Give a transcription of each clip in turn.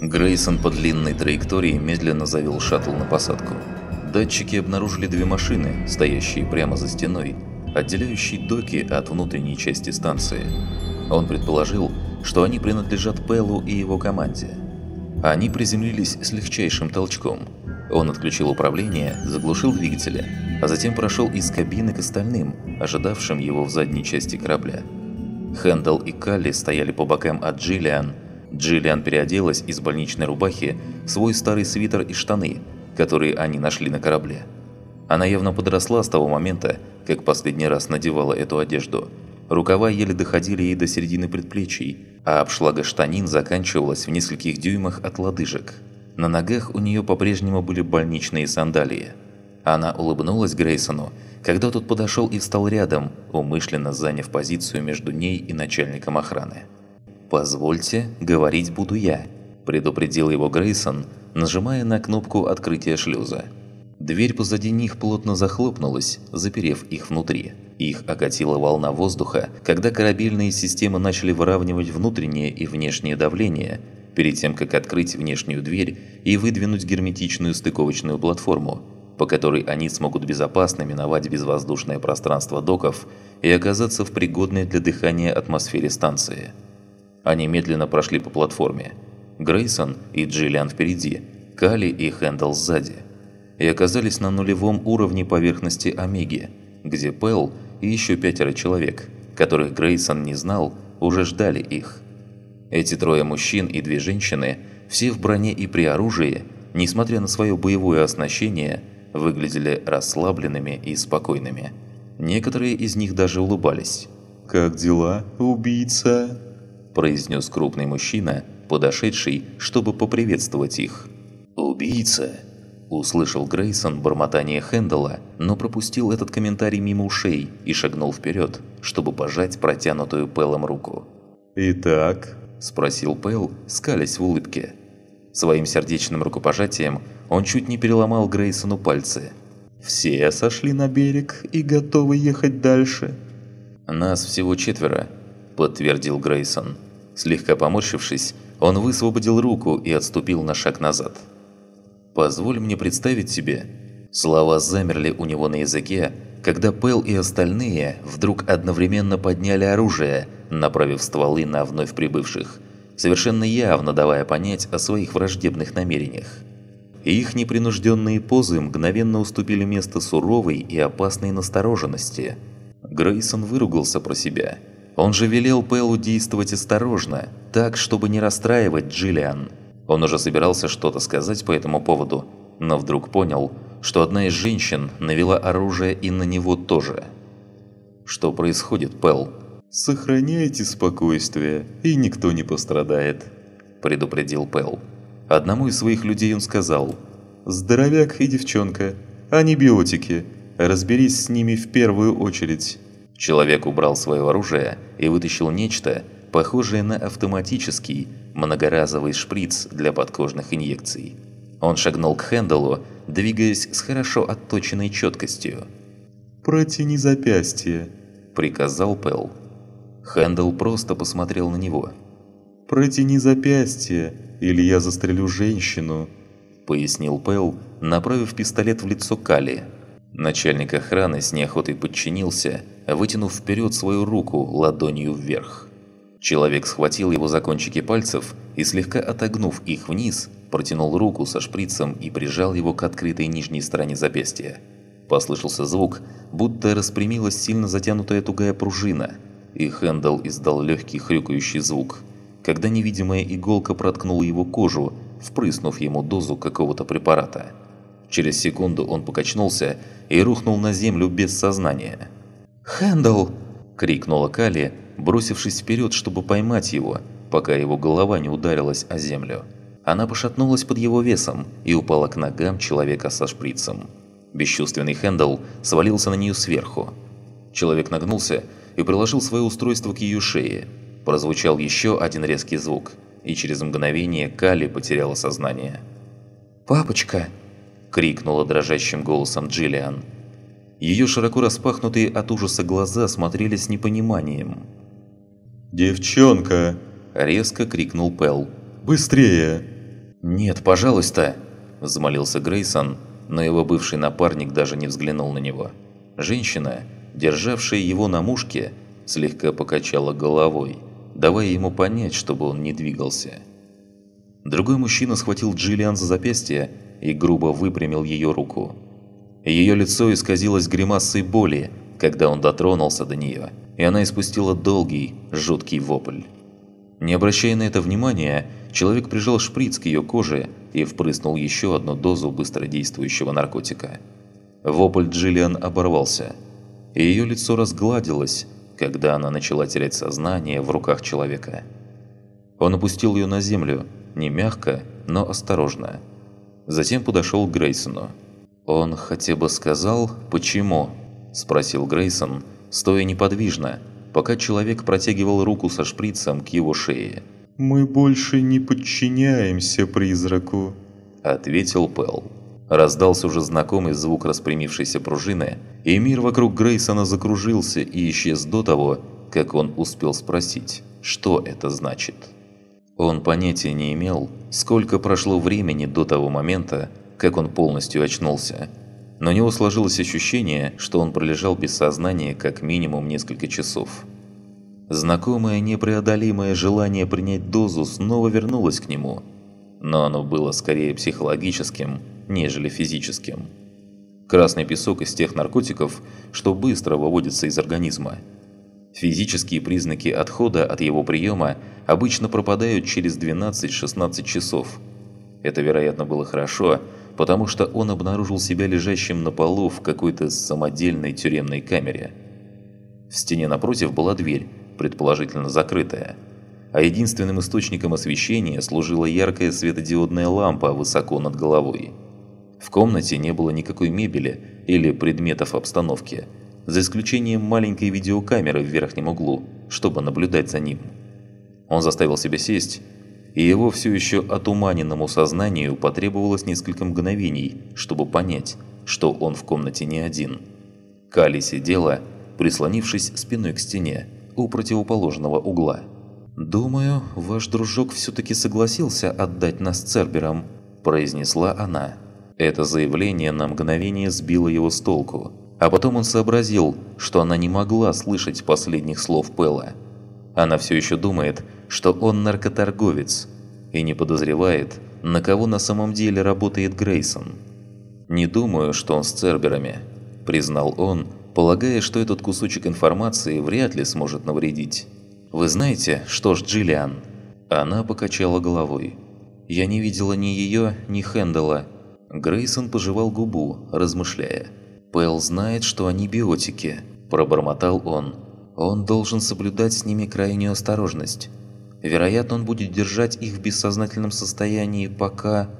Грейсон по длинной траектории медленно завел шаттл на посадку. Датчики обнаружили две машины, стоящие прямо за стеной, отделяющей доки от внутренней части станции. Он предположил, что они принадлежат Пеллу и его команде. Они приземлились с легчайшим толчком. Он отключил управление, заглушил двигатели, а затем прошел из кабины к остальным, ожидавшим его в задней части корабля. Хэндл и Калли стояли по бокам от Джиллиан. Джиллиан переоделась из больничной рубахи в свой старый свитер и штаны, которые они нашли на корабле. Она явно подросла с того момента, как последний раз надевала эту одежду. Рукава еле доходили ей до середины предплечий, а обшлага штанин заканчивалась в нескольких дюймах от лодыжек. На ногах у нее по-прежнему были больничные сандалии. Она улыбнулась Грейсону, когда тот подошел и встал рядом, умышленно заняв позицию между ней и начальником охраны. «Позвольте, говорить буду я», – предупредил его Грейсон, нажимая на кнопку открытия шлюза. Дверь позади них плотно захлопнулась, заперев их внутри. Их окатила волна воздуха, когда корабельные системы начали выравнивать внутреннее и внешнее давление, перед тем, как открыть внешнюю дверь и выдвинуть герметичную стыковочную платформу, по которой они смогут безопасно миновать безвоздушное пространство доков и оказаться в пригодной для дыхания атмосфере станции. Они медленно прошли по платформе. Грейсон и Джиллиан впереди, Кали и Хэндл сзади. И оказались на нулевом уровне поверхности Омеги, где Пэл и еще пятеро человек, которых Грейсон не знал, уже ждали их. Эти трое мужчин и две женщины, все в броне и при оружии, несмотря на свое боевое оснащение, выглядели расслабленными и спокойными. Некоторые из них даже улыбались. «Как дела, убийца?» – произнес крупный мужчина, подошедший, чтобы поприветствовать их. «Убийца?» – услышал Грейсон бормотание Хэндала, но пропустил этот комментарий мимо ушей и шагнул вперед, чтобы пожать протянутую Пэлом руку. «Итак?» – спросил Пэл, скалясь в улыбке. Своим сердечным рукопожатием он чуть не переломал Грейсону пальцы. «Все сошли на берег и готовы ехать дальше?» «Нас всего четверо», – подтвердил Грейсон. Слегка поморщившись, он высвободил руку и отступил на шаг назад. «Позволь мне представить себе...» Слова замерли у него на языке, когда Пэл и остальные вдруг одновременно подняли оружие, направив стволы на вновь прибывших – совершенно явно давая понять о своих враждебных намерениях. Их непринужденные позы мгновенно уступили место суровой и опасной настороженности. Грейсон выругался про себя. Он же велел Пэлу действовать осторожно, так, чтобы не расстраивать Джиллиан. Он уже собирался что-то сказать по этому поводу, но вдруг понял, что одна из женщин навела оружие и на него тоже. «Что происходит, Пэл?» «Сохраняйте спокойствие, и никто не пострадает», – предупредил Пэл. Одному из своих людей он сказал, «Здоровяк и девчонка, они биотики, разберись с ними в первую очередь». Человек убрал свое оружие и вытащил нечто, похожее на автоматический многоразовый шприц для подкожных инъекций. Он шагнул к Хенделу, двигаясь с хорошо отточенной четкостью. «Протяни запястье», – приказал Пэл. Хэндл просто посмотрел на него. «Протяни запястье, или я застрелю женщину», – пояснил Пэл, направив пистолет в лицо Кали. Начальник охраны с неохотой подчинился, вытянув вперед свою руку ладонью вверх. Человек схватил его за кончики пальцев и, слегка отогнув их вниз, протянул руку со шприцем и прижал его к открытой нижней стороне запястья. Послышался звук, будто распрямилась сильно затянутая тугая пружина – и Хэндл издал легкий хрюкающий звук, когда невидимая иголка проткнула его кожу, впрыснув ему дозу какого-то препарата. Через секунду он покачнулся и рухнул на землю без сознания. «Хэндл!» – крикнула Кали, бросившись вперед, чтобы поймать его, пока его голова не ударилась о землю. Она пошатнулась под его весом и упала к ногам человека со шприцем. Бесчувственный Хэндл свалился на нее сверху. Человек нагнулся и приложил свое устройство к ее шее. Прозвучал еще один резкий звук, и через мгновение Кали потеряла сознание. «Папочка!» – крикнула дрожащим голосом Джиллиан. Ее широко распахнутые от ужаса глаза смотрели с непониманием. «Девчонка!» – резко крикнул Пел. «Быстрее!» «Нет, пожалуйста!» – взмолился Грейсон, но его бывший напарник даже не взглянул на него. Женщина, державшая его на мушке, слегка покачала головой, давая ему понять, чтобы он не двигался. Другой мужчина схватил Джиллиан за запястье и грубо выпрямил ее руку. Ее лицо исказилось гримасой боли, когда он дотронулся до нее, и она испустила долгий, жуткий вопль. Не обращая на это внимания, человек прижал шприц к ее коже и впрыснул еще одну дозу быстродействующего наркотика. Вопль Джиллиан оборвался, и ее лицо разгладилось, когда она начала терять сознание в руках человека. Он опустил ее на землю, не мягко, но осторожно. Затем подошел к Грейсону. «Он хотя бы сказал, почему?» – спросил Грейсон, стоя неподвижно, пока человек протягивал руку со шприцем к его шее. «Мы больше не подчиняемся призраку», – ответил Пэл. Раздался уже знакомый звук распрямившейся пружины, и мир вокруг Грейсона закружился и исчез до того, как он успел спросить, что это значит. Он понятия не имел, сколько прошло времени до того момента, как он полностью очнулся – но у него сложилось ощущение, что он пролежал без сознания как минимум несколько часов. Знакомое непреодолимое желание принять дозу снова вернулось к нему, но оно было скорее психологическим, нежели физическим. Красный песок из тех наркотиков, что быстро выводится из организма. Физические признаки отхода от его приема обычно пропадают через 12-16 часов. Это, вероятно, было хорошо, потому что он обнаружил себя лежащим на полу в какой-то самодельной тюремной камере. В стене напротив была дверь, предположительно закрытая, а единственным источником освещения служила яркая светодиодная лампа высоко над головой. В комнате не было никакой мебели или предметов обстановки, за исключением маленькой видеокамеры в верхнем углу, чтобы наблюдать за ним. Он заставил себя сесть и его все еще отуманенному сознанию потребовалось несколько мгновений, чтобы понять, что он в комнате не один. Кали сидела, прислонившись спиной к стене, у противоположного угла. «Думаю, ваш дружок все-таки согласился отдать нас Церберам», – произнесла она. Это заявление на мгновение сбило его с толку, а потом он сообразил, что она не могла слышать последних слов Пэла. Она все еще думает, что он наркоторговец и не подозревает, на кого на самом деле работает Грейсон. «Не думаю, что он с Церберами», – признал он, полагая, что этот кусочек информации вряд ли сможет навредить. «Вы знаете, что ж Джиллиан?» Она покачала головой. «Я не видела ни ее, ни Хэндала». Грейсон пожевал губу, размышляя. «Пэл знает, что они биотики», – пробормотал он. «Он должен соблюдать с ними крайнюю осторожность. Вероятно, он будет держать их в бессознательном состоянии, пока...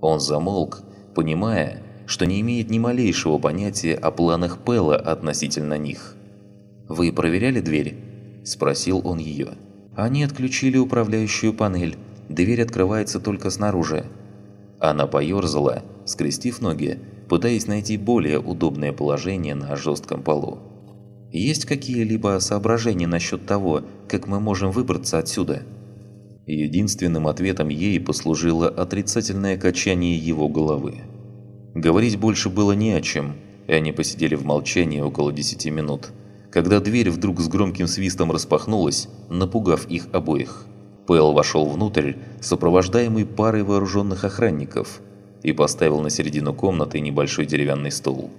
Он замолк, понимая, что не имеет ни малейшего понятия о планах Пэла относительно них. «Вы проверяли дверь?» – спросил он ее. «Они отключили управляющую панель. Дверь открывается только снаружи». Она поёрзала, скрестив ноги, пытаясь найти более удобное положение на жестком полу. Есть какие-либо соображения насчет того, как мы можем выбраться отсюда?» Единственным ответом ей послужило отрицательное качание его головы. Говорить больше было не о чем, и они посидели в молчании около десяти минут, когда дверь вдруг с громким свистом распахнулась, напугав их обоих. Пэл вошел внутрь, сопровождаемый парой вооруженных охранников, и поставил на середину комнаты небольшой деревянный стол.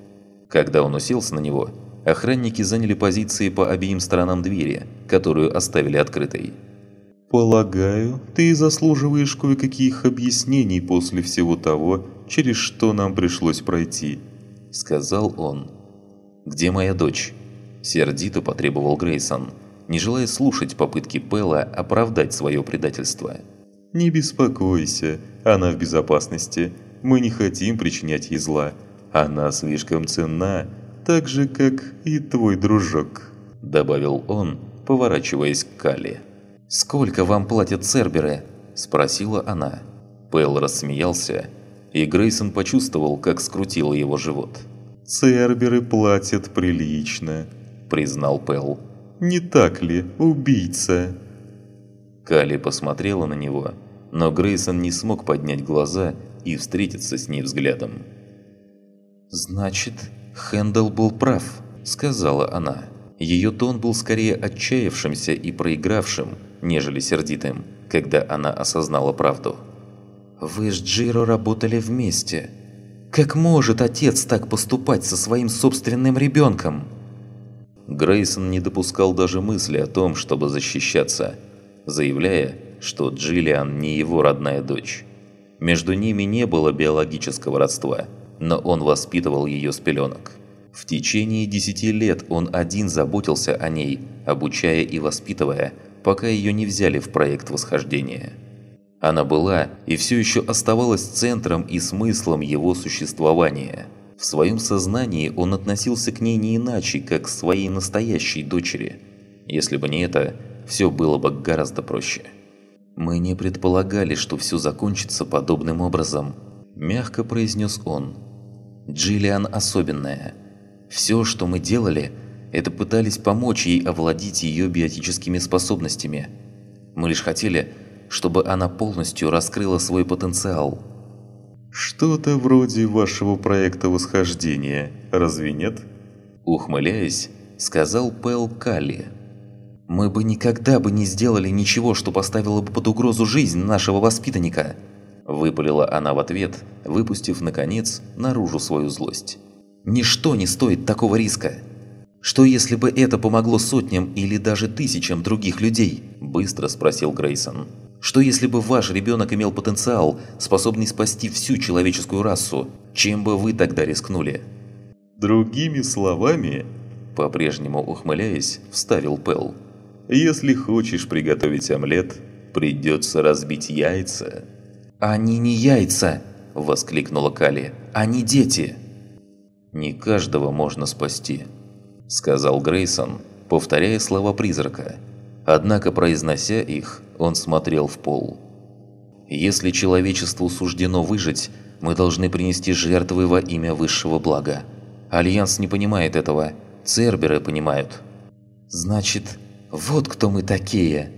Когда он уселся на него, Охранники заняли позиции по обеим сторонам двери, которую оставили открытой. «Полагаю, ты заслуживаешь кое-каких объяснений после всего того, через что нам пришлось пройти», — сказал он. «Где моя дочь?» — сердито потребовал Грейсон, не желая слушать попытки Пэла оправдать свое предательство. «Не беспокойся, она в безопасности. Мы не хотим причинять ей зла. Она слишком ценна, так же, как и твой дружок», – добавил он, поворачиваясь к Кали. «Сколько вам платят церберы?» – спросила она. Пэл рассмеялся, и Грейсон почувствовал, как скрутило его живот. «Церберы платят прилично», – признал Пэл. «Не так ли, убийца?» Кали посмотрела на него, но Грейсон не смог поднять глаза и встретиться с ней взглядом. «Значит, Хэндл был прав», – сказала она. Ее тон был скорее отчаявшимся и проигравшим, нежели сердитым, когда она осознала правду. «Вы с Джиро работали вместе. Как может отец так поступать со своим собственным ребенком?» Грейсон не допускал даже мысли о том, чтобы защищаться, заявляя, что Джиллиан не его родная дочь. Между ними не было биологического родства, но он воспитывал ее с пеленок. В течение десяти лет он один заботился о ней, обучая и воспитывая, пока ее не взяли в проект восхождения. Она была и все еще оставалась центром и смыслом его существования – в своем сознании он относился к ней не иначе, как к своей настоящей дочери. Если бы не это, все было бы гораздо проще. «Мы не предполагали, что все закончится подобным образом», – мягко произнес он. «Джиллиан особенная. Все, что мы делали, это пытались помочь ей овладеть ее биотическими способностями. Мы лишь хотели, чтобы она полностью раскрыла свой потенциал». «Что-то вроде вашего проекта восхождения, разве нет?» Ухмыляясь, сказал Пэл Калли. «Мы бы никогда бы не сделали ничего, что поставило бы под угрозу жизнь нашего воспитанника!» Выпалила она в ответ, выпустив, наконец, наружу свою злость. «Ничто не стоит такого риска!» «Что если бы это помогло сотням или даже тысячам других людей?» – быстро спросил Грейсон. Что если бы ваш ребенок имел потенциал, способный спасти всю человеческую расу? Чем бы вы тогда рискнули? Другими словами, по-прежнему ухмыляясь, вставил Пэл. Если хочешь приготовить омлет, придется разбить яйца. «Они не яйца!» – воскликнула Кали. «Они дети!» «Не каждого можно спасти», – сказал Грейсон, повторяя слова призрака. Однако, произнося их, он смотрел в пол. «Если человечеству суждено выжить, мы должны принести жертвы во имя высшего блага. Альянс не понимает этого, Церберы понимают». «Значит, вот кто мы такие!»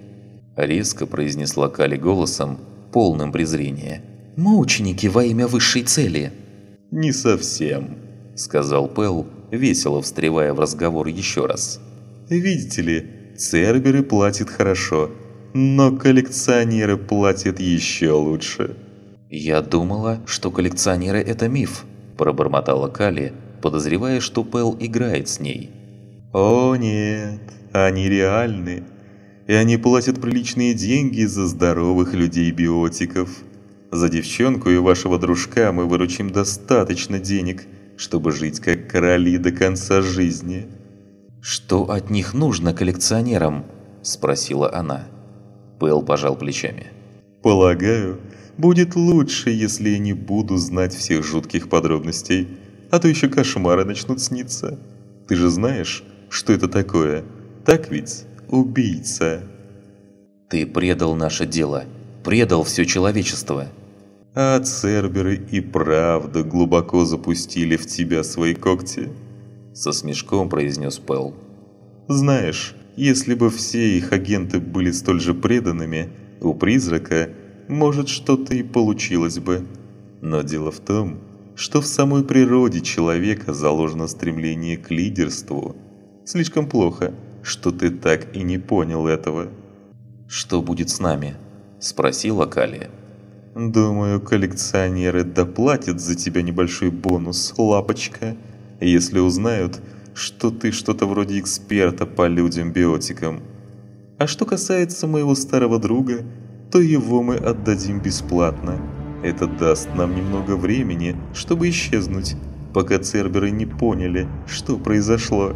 Резко произнесла Кали голосом, полным презрения. «Мы ученики во имя высшей цели!» «Не совсем», – сказал Пэл, весело встревая в разговор еще раз. «Видите ли, Церберы платят хорошо, но коллекционеры платят еще лучше. «Я думала, что коллекционеры – это миф», – пробормотала Кали, подозревая, что Пэл играет с ней. «О нет, они реальны, и они платят приличные деньги за здоровых людей-биотиков. За девчонку и вашего дружка мы выручим достаточно денег, чтобы жить как короли до конца жизни». «Что от них нужно коллекционерам?» – спросила она. Пэл пожал плечами. «Полагаю, будет лучше, если я не буду знать всех жутких подробностей, а то еще кошмары начнут сниться. Ты же знаешь, что это такое? Так ведь? Убийца!» «Ты предал наше дело, предал все человечество!» «А церберы и правда глубоко запустили в тебя свои когти?» со смешком произнес Пэл. «Знаешь, если бы все их агенты были столь же преданными, у призрака, может, что-то и получилось бы. Но дело в том, что в самой природе человека заложено стремление к лидерству. Слишком плохо, что ты так и не понял этого». «Что будет с нами?» – спросила Кали. «Думаю, коллекционеры доплатят за тебя небольшой бонус, лапочка», если узнают, что ты что-то вроде эксперта по людям-биотикам. А что касается моего старого друга, то его мы отдадим бесплатно. Это даст нам немного времени, чтобы исчезнуть, пока церберы не поняли, что произошло.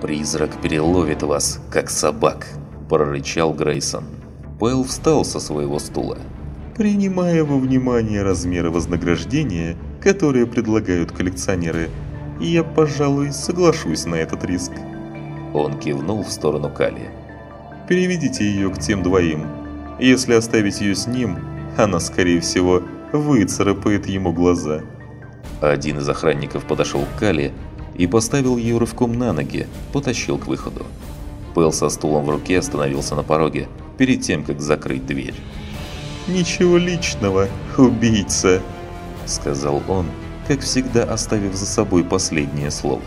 «Призрак переловит вас, как собак», – прорычал Грейсон. Пэл встал со своего стула. Принимая во внимание размеры вознаграждения, которые предлагают коллекционеры – я, пожалуй, соглашусь на этот риск». Он кивнул в сторону Кали. «Переведите ее к тем двоим. Если оставить ее с ним, она, скорее всего, выцарапает ему глаза». Один из охранников подошел к Кали и поставил ее рывком на ноги, потащил к выходу. Пэл со стулом в руке остановился на пороге, перед тем, как закрыть дверь. «Ничего личного, убийца», — сказал он, как всегда оставив за собой последнее слово.